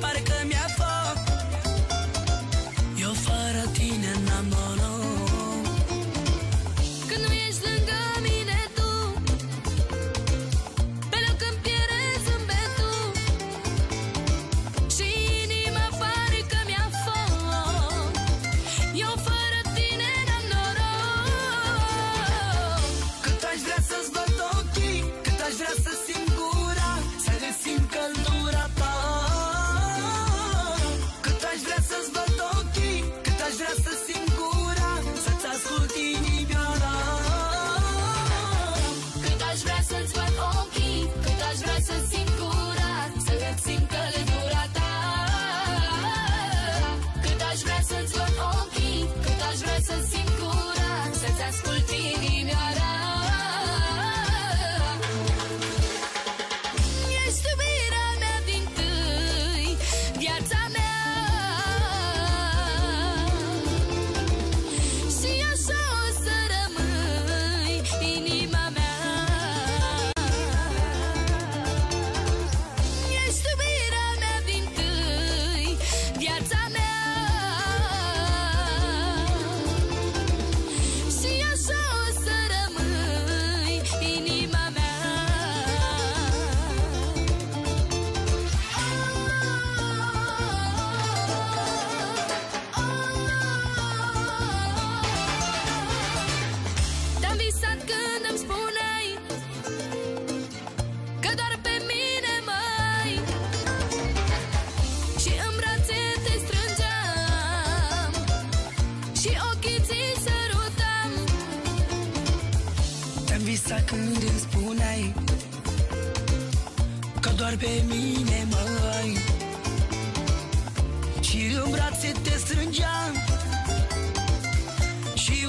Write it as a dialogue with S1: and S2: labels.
S1: para que minha avó. visa
S2: când îmi spuneai Că doar pe mine
S1: mă ai. Și în brațe te strângeam Și